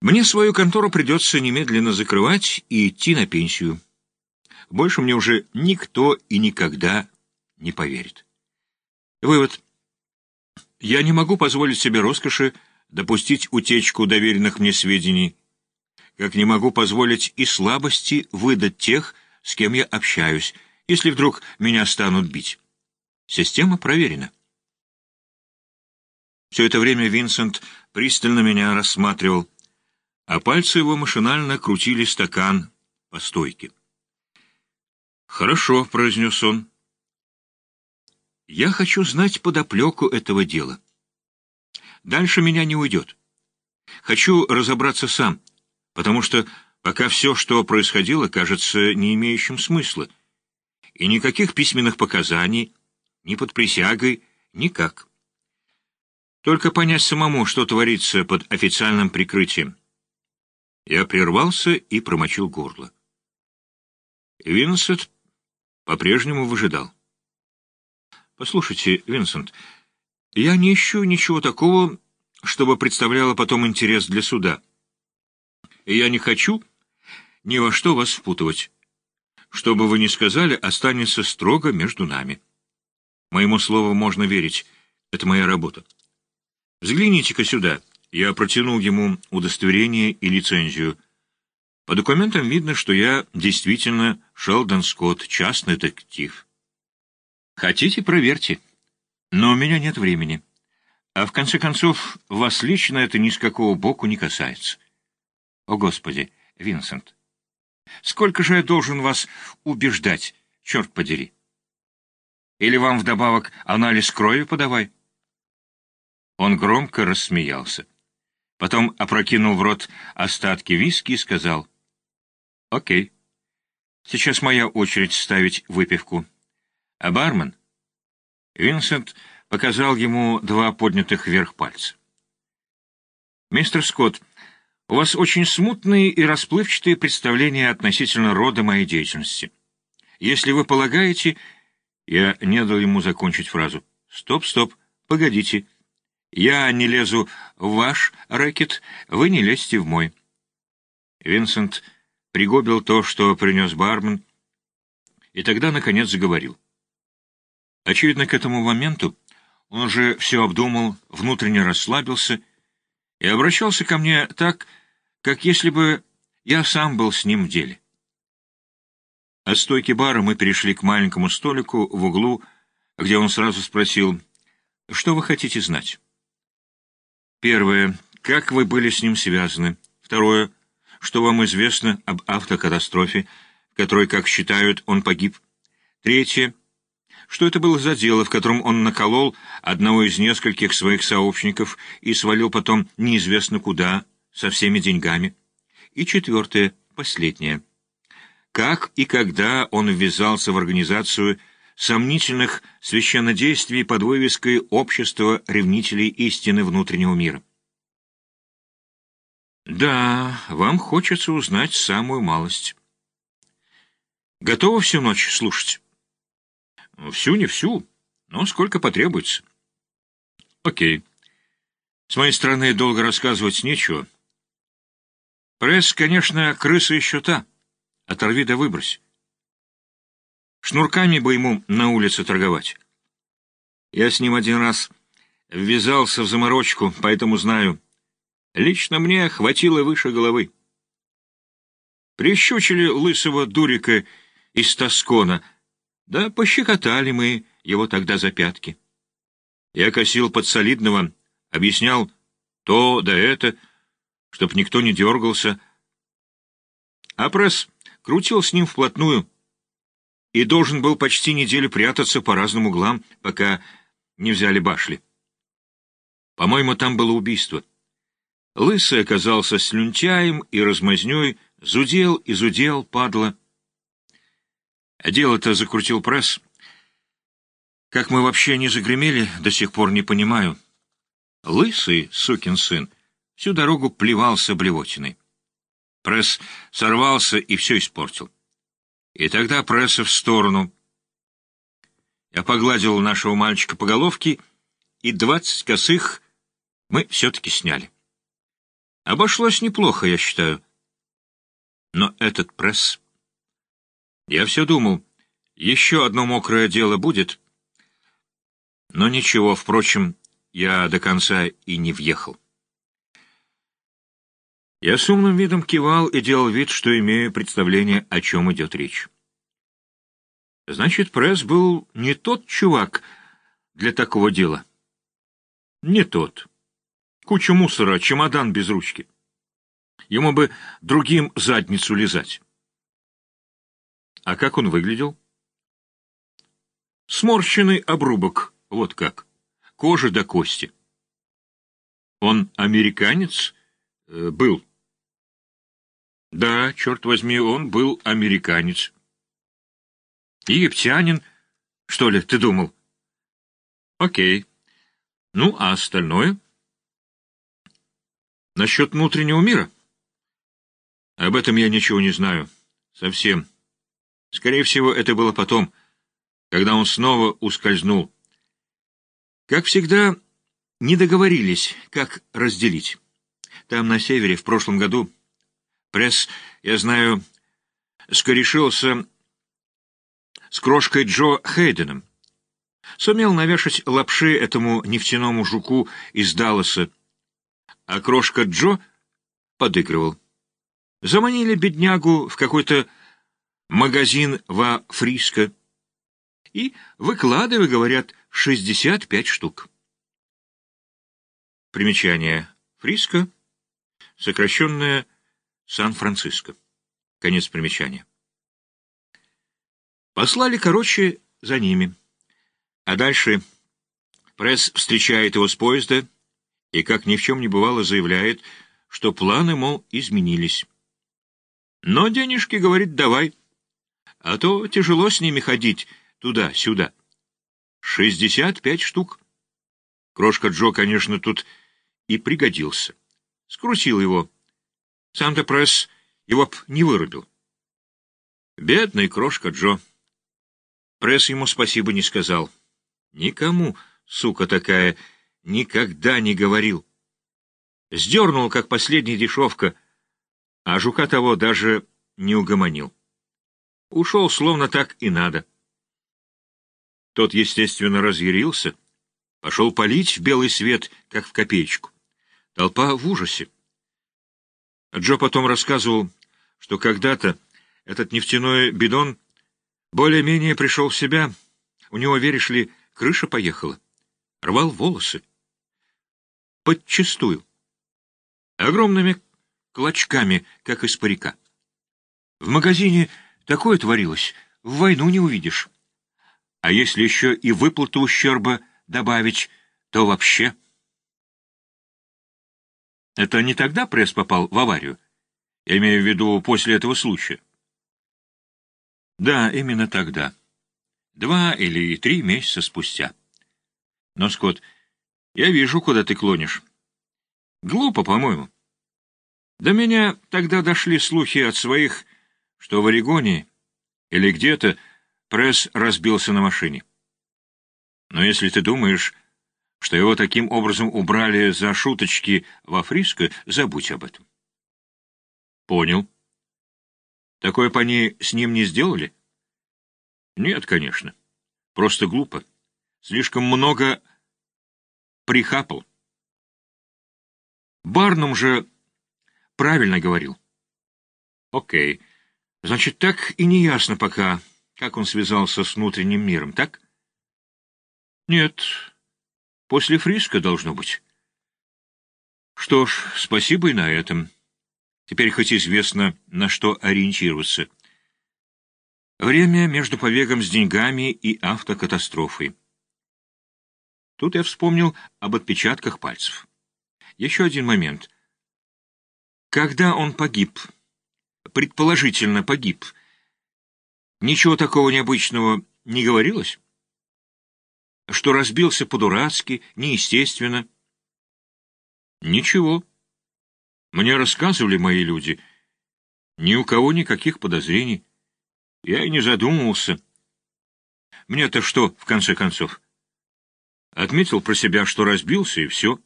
Мне свою контору придется немедленно закрывать и идти на пенсию. Больше мне уже никто и никогда не поверит. Вывод. Я не могу позволить себе роскоши допустить утечку доверенных мне сведений, как не могу позволить и слабости выдать тех, с кем я общаюсь, если вдруг меня станут бить. Система проверена. Все это время Винсент пристально меня рассматривал, а пальцы его машинально крутили стакан по стойке. «Хорошо», — произнес он. «Я хочу знать подоплеку этого дела. Дальше меня не уйдет. Хочу разобраться сам, потому что пока все, что происходило, кажется не имеющим смысла, и никаких письменных показаний, ни под присягой, никак. Только понять самому, что творится под официальным прикрытием. Я прервался и промочил горло. Винсент по-прежнему выжидал. «Послушайте, Винсент, я не ищу ничего такого, чтобы представляло потом интерес для суда. И я не хочу ни во что вас впутывать. Что бы вы ни сказали, останется строго между нами. Моему слову можно верить. Это моя работа. Взгляните-ка сюда. Я протянул ему удостоверение и лицензию. По документам видно, что я действительно Шелдон Скотт, частный детектив. Хотите, проверьте. Но у меня нет времени. А в конце концов, вас лично это ни с какого боку не касается. О, Господи, Винсент, сколько же я должен вас убеждать, черт подери? Или вам вдобавок анализ крови подавай? Он громко рассмеялся. Потом опрокинул в рот остатки виски и сказал, «Окей, сейчас моя очередь ставить выпивку. А бармен Винсент показал ему два поднятых вверх пальца. «Мистер Скотт, у вас очень смутные и расплывчатые представления относительно рода моей деятельности. Если вы полагаете...» Я не дал ему закончить фразу. «Стоп, стоп, погодите. Я не лезу в ваш рэкет, вы не лезьте в мой». Винсент пригубил то, что принес бармен, и тогда, наконец, заговорил. Очевидно, к этому моменту он уже все обдумал, внутренне расслабился и обращался ко мне так, как если бы я сам был с ним в деле. От стойки бара мы перешли к маленькому столику в углу, где он сразу спросил, «Что вы хотите знать?» Первое. Как вы были с ним связаны? Второе. Что вам известно об автокатастрофе, в которой, как считают, он погиб? Третье что это было за дело, в котором он наколол одного из нескольких своих сообщников и свалил потом неизвестно куда, со всеми деньгами. И четвертое, последнее. Как и когда он ввязался в организацию сомнительных священнодействий под вывеской «Общество ревнителей истины внутреннего мира». Да, вам хочется узнать самую малость. Готовы всю ночь слушать? Всю не всю, но сколько потребуется. Окей. С моей стороны долго рассказывать нечего. Пресс, конечно, крыса еще та. Оторви да выбрось. Шнурками бы ему на улице торговать. Я с ним один раз ввязался в заморочку, поэтому знаю. Лично мне хватило выше головы. Прищучили лысого дурика из Тоскона — да пощекотали мы его тогда за пятки. Я косил под солидного, объяснял то да это, чтоб никто не дергался. А пресс крутил с ним вплотную и должен был почти неделю прятаться по разным углам, пока не взяли башли. По-моему, там было убийство. Лысый оказался слюнтяем и размазнёй, зудел и зудел, падла. Дело-то закрутил пресс. Как мы вообще не загремели, до сих пор не понимаю. Лысый, сукин сын, всю дорогу плевался блевотиной. Пресс сорвался и все испортил. И тогда пресса в сторону. Я погладил нашего мальчика по головке, и двадцать косых мы все-таки сняли. Обошлось неплохо, я считаю. Но этот пресс... Я все думал, еще одно мокрое дело будет. Но ничего, впрочем, я до конца и не въехал. Я с умным видом кивал и делал вид, что имею представление, о чем идет речь. Значит, пресс был не тот чувак для такого дела. Не тот. Куча мусора, чемодан без ручки. Ему бы другим задницу лизать. А как он выглядел? Сморщенный обрубок, вот как. Кожа до кости. Он американец? Э, был. Да, черт возьми, он был американец. Египтянин, что ли, ты думал? Окей. Ну, а остальное? Насчет внутреннего мира? Об этом я ничего не знаю. Совсем. Скорее всего, это было потом, когда он снова ускользнул. Как всегда, не договорились, как разделить. Там, на севере, в прошлом году, пресс, я знаю, скорешился с крошкой Джо Хейденом. Сумел навешать лапши этому нефтяному жуку из Далласа, а крошка Джо подыгрывал. Заманили беднягу в какой-то магазин во Фриско и выкладывай, говорят, 65 штук. Примечание. Фриско, сокращенное Сан-Франциско. Конец примечания. Послали, короче, за ними. А дальше пресс встречает его с поезда и, как ни в чем не бывало, заявляет, что планы, мол, изменились. Но денежки, говорит, давай, а то тяжело с ними ходить туда-сюда. Шестьдесят пять штук. Крошка Джо, конечно, тут и пригодился. Скрутил его. Сам-то пресс его б не вырубил. Бедный крошка Джо. Пресс ему спасибо не сказал. Никому, сука такая, никогда не говорил. Сдернул, как последняя дешевка, а жука того даже не угомонил. Ушел, словно так и надо. Тот, естественно, разъярился, пошел палить в белый свет, как в копеечку. Толпа в ужасе. Джо потом рассказывал, что когда-то этот нефтяной бидон более-менее пришел в себя. У него, веришь ли, крыша поехала. Рвал волосы. Подчистую. Огромными клочками, как из парика. В магазине такое творилось, в войну не увидишь. А если еще и выплату ущерба добавить, то вообще... Это не тогда пресс попал в аварию? Я имею в виду после этого случая. Да, именно тогда. Два или три месяца спустя. Но, Скотт, я вижу, куда ты клонишь. Глупо, по-моему. До меня тогда дошли слухи от своих, что в Орегоне или где-то пресс разбился на машине. Но если ты думаешь, что его таким образом убрали за шуточки во Фриско, забудь об этом. Понял. Такое по ней с ним не сделали? Нет, конечно. Просто глупо. Слишком много прихапал. Барнум же правильно говорил. Окей. Значит, так и не ясно пока, как он связался с внутренним миром, так? Нет. После Фриска должно быть. Что ж, спасибо и на этом. Теперь хоть известно, на что ориентироваться. Время между побегом с деньгами и автокатастрофой. Тут я вспомнил об отпечатках пальцев. Еще один момент. Когда он погиб, предположительно погиб, ничего такого необычного не говорилось? Что разбился по-дурацки, неестественно? Ничего. Мне рассказывали мои люди. Ни у кого никаких подозрений. Я и не задумывался. Мне-то что, в конце концов? Отметил про себя, что разбился, и все.